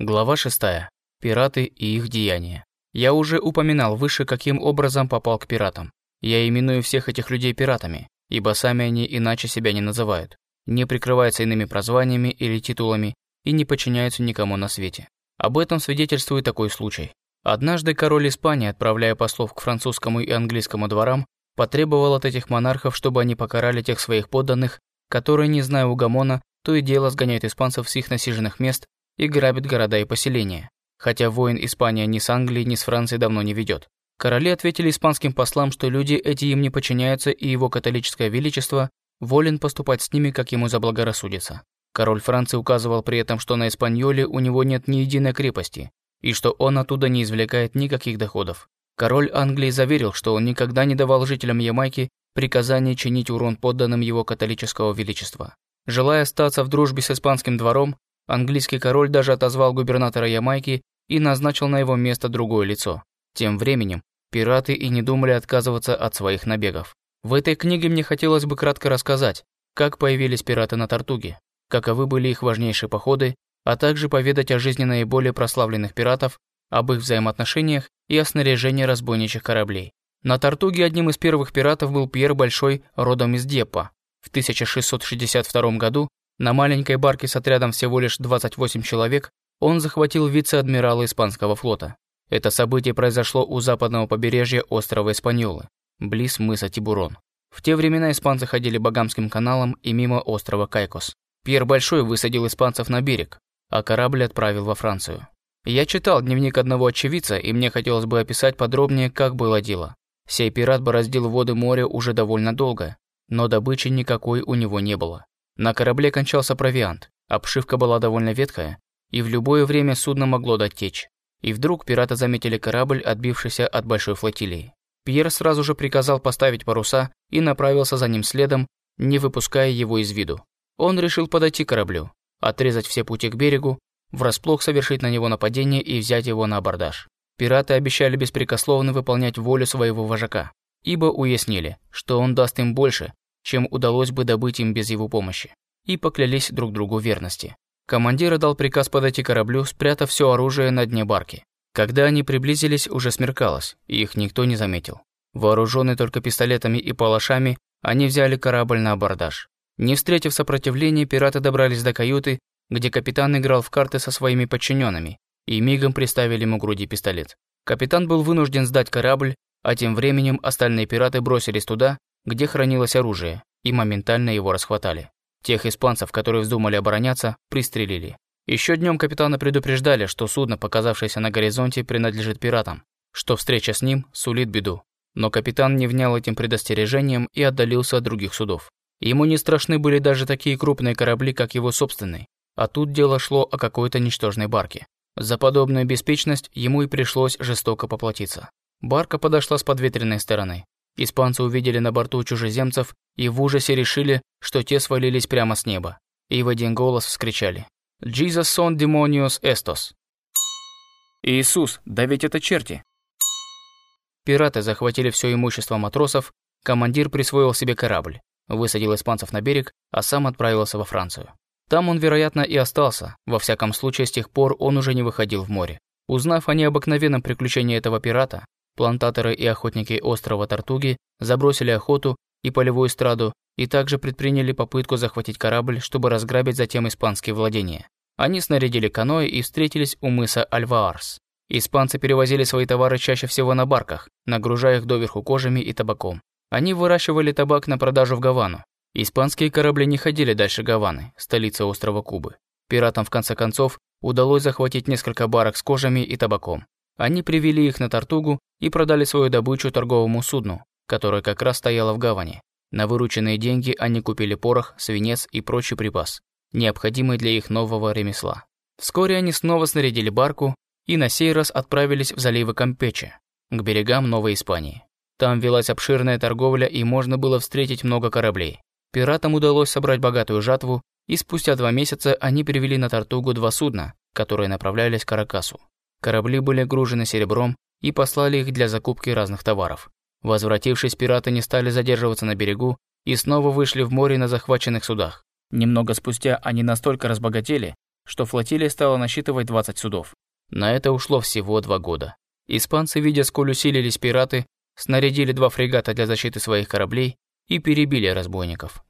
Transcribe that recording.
Глава 6. Пираты и их деяния. Я уже упоминал выше, каким образом попал к пиратам. Я именую всех этих людей пиратами, ибо сами они иначе себя не называют, не прикрываются иными прозваниями или титулами и не подчиняются никому на свете. Об этом свидетельствует такой случай. Однажды король Испании, отправляя послов к французскому и английскому дворам, потребовал от этих монархов, чтобы они покарали тех своих подданных, которые, не зная угомона, то и дело сгоняют испанцев с их насиженных мест и грабит города и поселения, хотя войн Испания ни с Англией, ни с Францией давно не ведет. Короли ответили испанским послам, что люди эти им не подчиняются, и его католическое величество волен поступать с ними, как ему заблагорассудится. Король Франции указывал при этом, что на Испаньоле у него нет ни единой крепости, и что он оттуда не извлекает никаких доходов. Король Англии заверил, что он никогда не давал жителям Ямайки приказания чинить урон подданным его католического величества. Желая остаться в дружбе с испанским двором, Английский король даже отозвал губернатора Ямайки и назначил на его место другое лицо. Тем временем, пираты и не думали отказываться от своих набегов. В этой книге мне хотелось бы кратко рассказать, как появились пираты на Тартуге, каковы были их важнейшие походы, а также поведать о жизни наиболее прославленных пиратов, об их взаимоотношениях и о снаряжении разбойничьих кораблей. На Тартуге одним из первых пиратов был Пьер Большой, родом из Деппа. В 1662 году на маленькой барке с отрядом всего лишь 28 человек он захватил вице-адмирала испанского флота. Это событие произошло у западного побережья острова Испаньолы, близ мыса Тибурон. В те времена испанцы ходили Багамским каналом и мимо острова Кайкос. Пьер Большой высадил испанцев на берег, а корабль отправил во Францию. Я читал дневник одного очевидца, и мне хотелось бы описать подробнее, как было дело. Сей пират бороздил воды моря уже довольно долго, но добычи никакой у него не было. На корабле кончался провиант, обшивка была довольно ветхая, и в любое время судно могло дать течь. И вдруг пираты заметили корабль, отбившийся от большой флотилии. Пьер сразу же приказал поставить паруса и направился за ним следом, не выпуская его из виду. Он решил подойти к кораблю, отрезать все пути к берегу, врасплох совершить на него нападение и взять его на абордаж. Пираты обещали беспрекословно выполнять волю своего вожака, ибо уяснили, что он даст им больше, чем удалось бы добыть им без его помощи, и поклялись друг другу верности. Командир дал приказ подойти кораблю, спрятав все оружие на дне барки. Когда они приблизились, уже смеркалось, и их никто не заметил. Вооруженные только пистолетами и палашами, они взяли корабль на абордаж. Не встретив сопротивления, пираты добрались до каюты, где капитан играл в карты со своими подчиненными, и мигом приставили ему груди пистолет. Капитан был вынужден сдать корабль, а тем временем остальные пираты бросились туда, где хранилось оружие, и моментально его расхватали. Тех испанцев, которые вздумали обороняться, пристрелили. Еще днем капитана предупреждали, что судно, показавшееся на горизонте, принадлежит пиратам, что встреча с ним сулит беду. Но капитан не внял этим предостережением и отдалился от других судов. Ему не страшны были даже такие крупные корабли, как его собственный, а тут дело шло о какой-то ничтожной барке. За подобную беспечность ему и пришлось жестоко поплатиться. Барка подошла с подветренной стороны, Испанцы увидели на борту чужеземцев и в ужасе решили, что те свалились прямо с неба. И в один голос вскричали «Jesus son demonios estos!» «Иисус, да ведь это черти!» Пираты захватили все имущество матросов, командир присвоил себе корабль, высадил испанцев на берег, а сам отправился во Францию. Там он, вероятно, и остался, во всяком случае с тех пор он уже не выходил в море. Узнав о необыкновенном приключении этого пирата, Плантаторы и охотники острова Тартуги забросили охоту и полевую эстраду и также предприняли попытку захватить корабль, чтобы разграбить затем испанские владения. Они снарядили каноэ и встретились у мыса Альваарс. Испанцы перевозили свои товары чаще всего на барках, нагружая их доверху кожами и табаком. Они выращивали табак на продажу в Гавану. Испанские корабли не ходили дальше Гаваны, столицы острова Кубы. Пиратам в конце концов удалось захватить несколько барок с кожами и табаком. Они привели их на Тартугу и продали свою добычу торговому судну, которое как раз стояло в гавани. На вырученные деньги они купили порох, свинец и прочий припас, необходимый для их нового ремесла. Вскоре они снова снарядили барку и на сей раз отправились в заливы Кампече, к берегам Новой Испании. Там велась обширная торговля и можно было встретить много кораблей. Пиратам удалось собрать богатую жатву, и спустя два месяца они привели на Тартугу два судна, которые направлялись к Каракасу. Корабли были гружены серебром и послали их для закупки разных товаров. Возвратившись, пираты не стали задерживаться на берегу и снова вышли в море на захваченных судах. Немного спустя они настолько разбогатели, что флотилия стала насчитывать 20 судов. На это ушло всего два года. Испанцы, видя, сколь усилились пираты, снарядили два фрегата для защиты своих кораблей и перебили разбойников.